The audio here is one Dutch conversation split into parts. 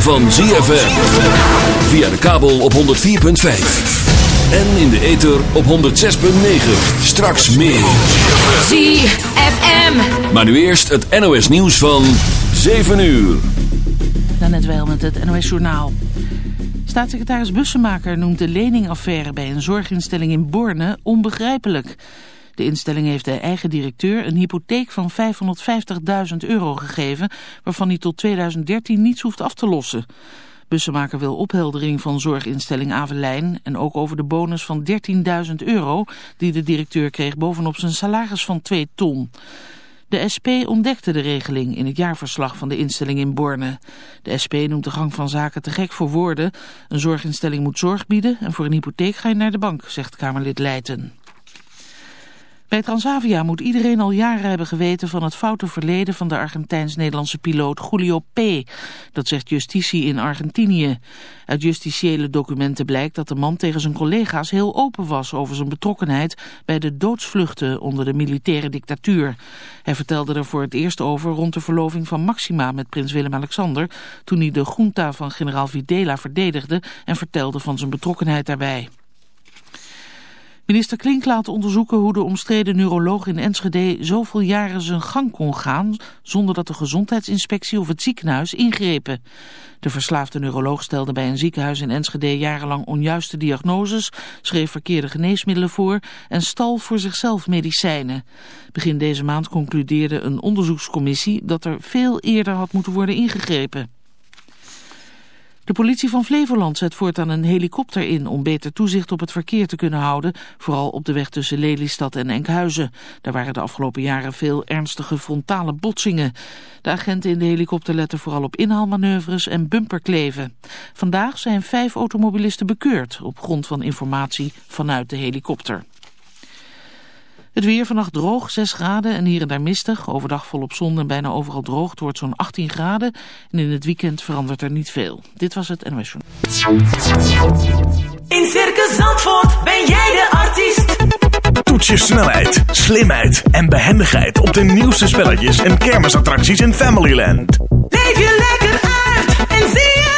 van ZFM. Via de kabel op 104.5. En in de ether op 106.9. Straks meer. ZFM. Maar nu eerst het NOS nieuws van 7 uur. net wel met het NOS Journaal. Staatssecretaris Bussemaker noemt de leningaffaire bij een zorginstelling in Borne onbegrijpelijk. De instelling heeft de eigen directeur een hypotheek van 550.000 euro gegeven... waarvan hij tot 2013 niets hoeft af te lossen. Bussemaker wil opheldering van zorginstelling Avelijn... en ook over de bonus van 13.000 euro die de directeur kreeg bovenop zijn salaris van 2 ton. De SP ontdekte de regeling in het jaarverslag van de instelling in Borne. De SP noemt de gang van zaken te gek voor woorden. Een zorginstelling moet zorg bieden en voor een hypotheek ga je naar de bank, zegt Kamerlid Leijten. Bij Transavia moet iedereen al jaren hebben geweten van het foute verleden van de Argentijns-Nederlandse piloot Julio P. Dat zegt justitie in Argentinië. Uit justitiële documenten blijkt dat de man tegen zijn collega's heel open was over zijn betrokkenheid bij de doodsvluchten onder de militaire dictatuur. Hij vertelde er voor het eerst over rond de verloving van Maxima met prins Willem-Alexander toen hij de junta van generaal Videla verdedigde en vertelde van zijn betrokkenheid daarbij. Minister Klink laat onderzoeken hoe de omstreden neuroloog in Enschede zoveel jaren zijn gang kon gaan zonder dat de gezondheidsinspectie of het ziekenhuis ingrepen. De verslaafde neuroloog stelde bij een ziekenhuis in Enschede jarenlang onjuiste diagnoses, schreef verkeerde geneesmiddelen voor en stal voor zichzelf medicijnen. Begin deze maand concludeerde een onderzoekscommissie dat er veel eerder had moeten worden ingegrepen. De politie van Flevoland zet voortaan een helikopter in om beter toezicht op het verkeer te kunnen houden, vooral op de weg tussen Lelystad en Enkhuizen. Daar waren de afgelopen jaren veel ernstige frontale botsingen. De agenten in de helikopter letten vooral op inhaalmanoeuvres en bumperkleven. Vandaag zijn vijf automobilisten bekeurd op grond van informatie vanuit de helikopter. Het weer vannacht droog, 6 graden en hier en daar mistig. Overdag volop zon en bijna overal droog. Het wordt zo'n 18 graden. En in het weekend verandert er niet veel. Dit was het NOS In Circus Zandvoort ben jij de artiest. Toets je snelheid, slimheid en behendigheid op de nieuwste spelletjes en kermisattracties in Familyland. Leef je lekker uit en zie zelf.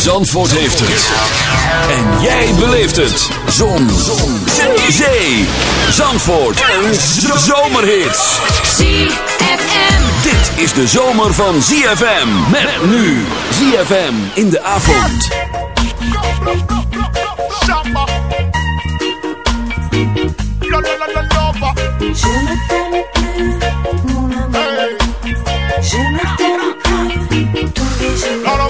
Zandvoort heeft het. En jij beleeft het. Zon. Zon. Zee. Zandvoort. Een zomerhit. ZFM. Dit is de zomer van ZFM. Met nu. ZFM in de avond. Je t'aime plus, mon amour. Je plus tous les jours.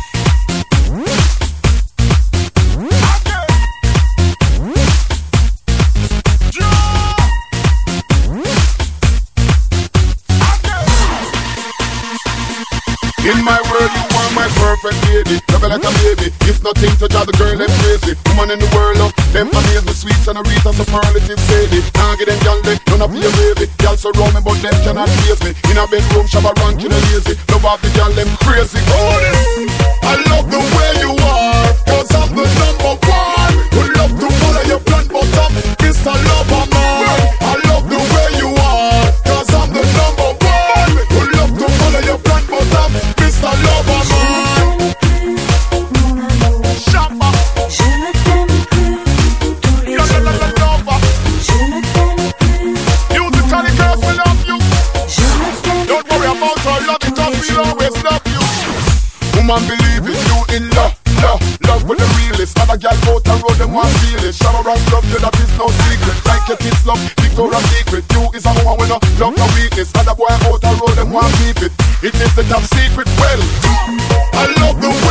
perfect lady. Love you like a baby. It's nothing to drive the girl them crazy. Woman in the world, up. Them amaze me sweets and a and superlative sadie. Can't get them gal they none of your baby. Gal surround me, but them cannot face me. In a bedroom, shabba rank in a lazy. Love off the gal them crazy. Oh, I love love, Victoria's Secret. You is a woman with no love, no weakness. Other boy out the road, them want keep it. It is the top secret. Well, I love the way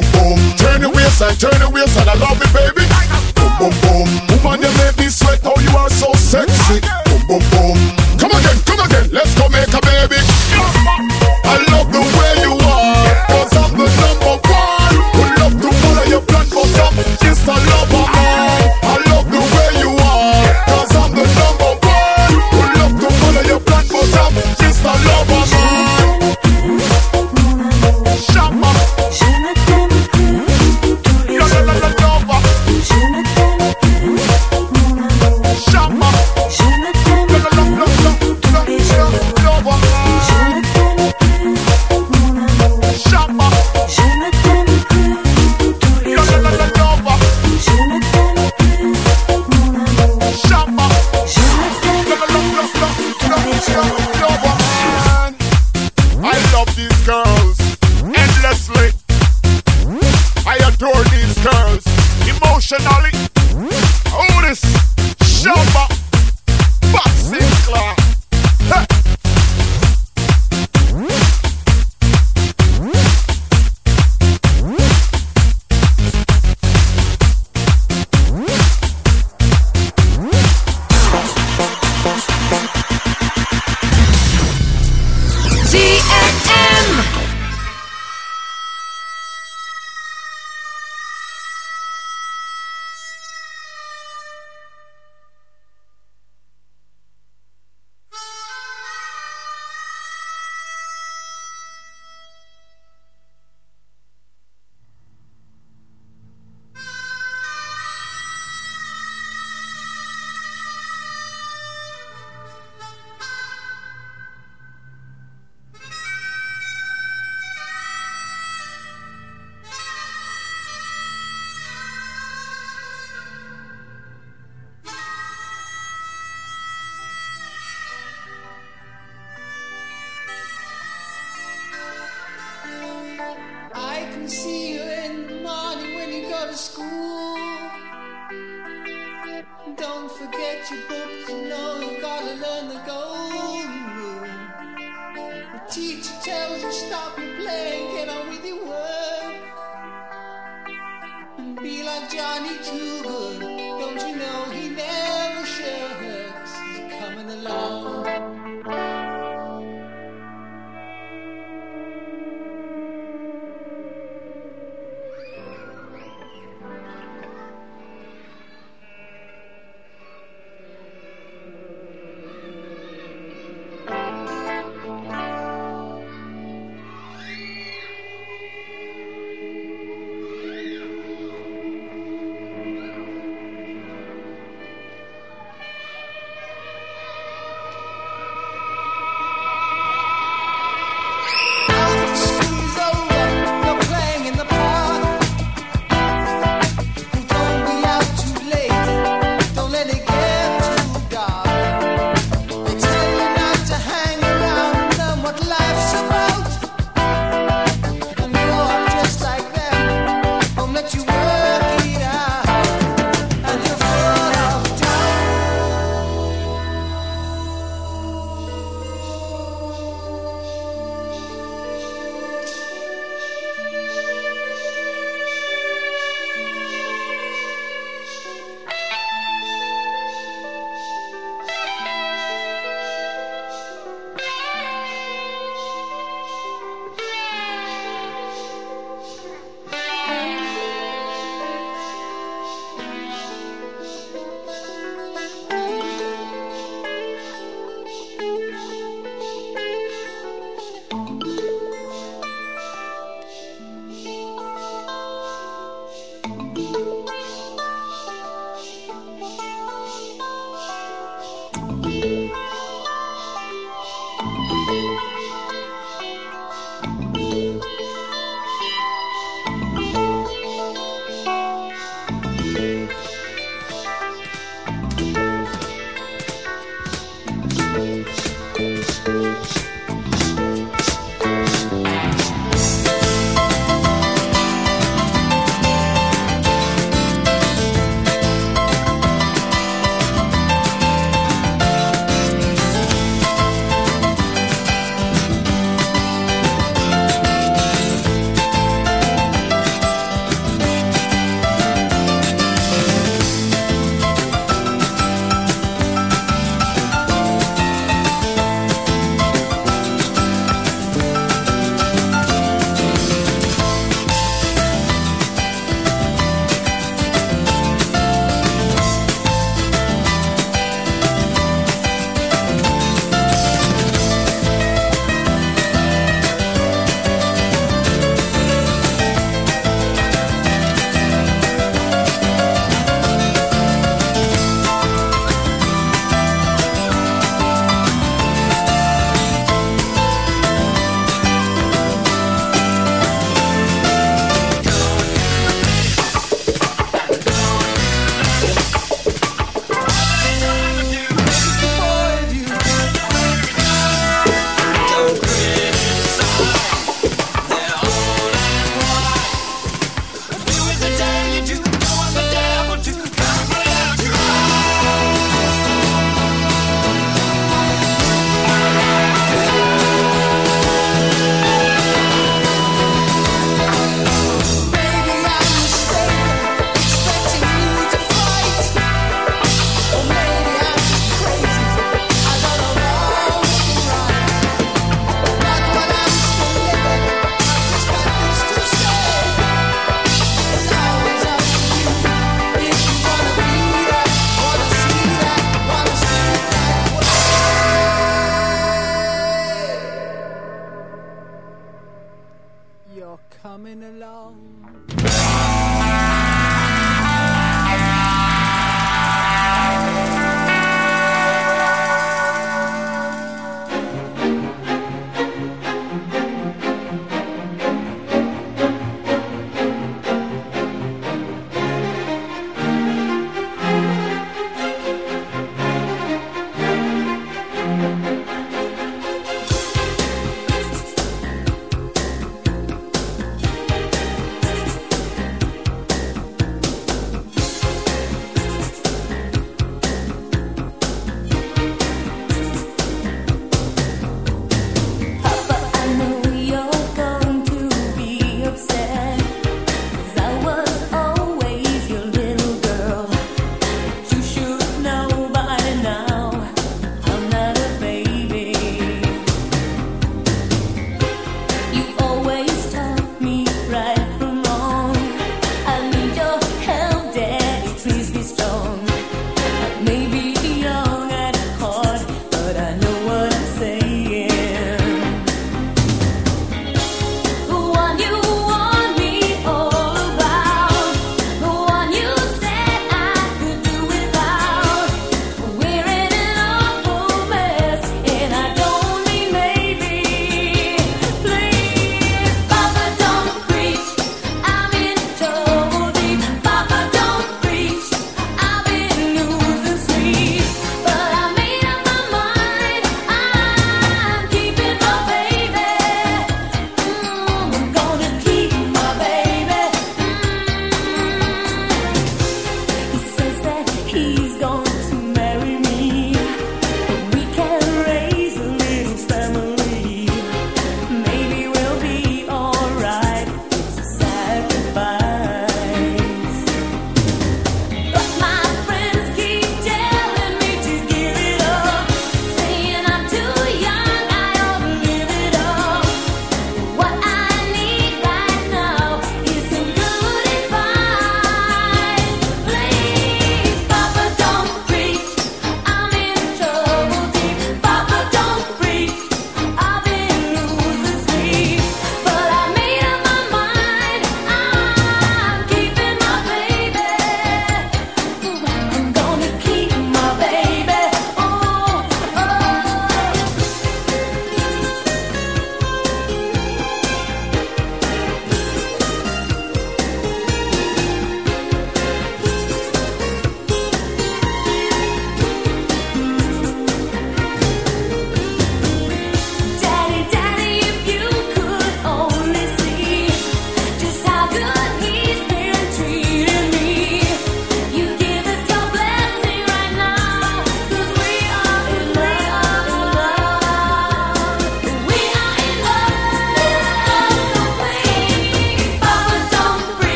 boom boom. Turn the wheels side, turn the wheels side. I love it, baby. Teacher tells you stop your playing, get on with your work. And be like Johnny Too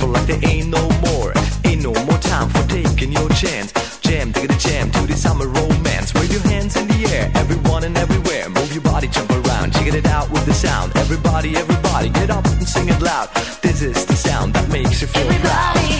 feel like there ain't no more. Ain't no more time for taking your chance. Jam, take the jam to the summer romance. Wave your hands in the air, everyone and everywhere. Move your body, jump around, check it out with the sound. Everybody, everybody, get up and sing it loud. This is the sound that makes you feel everybody. proud.